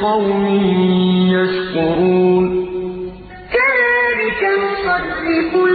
إِلَّا نَكِدًا ۚ كَذَٰلِكَ نُصَرِّفُ لِقَوْمٍ يَشْكُرُونَ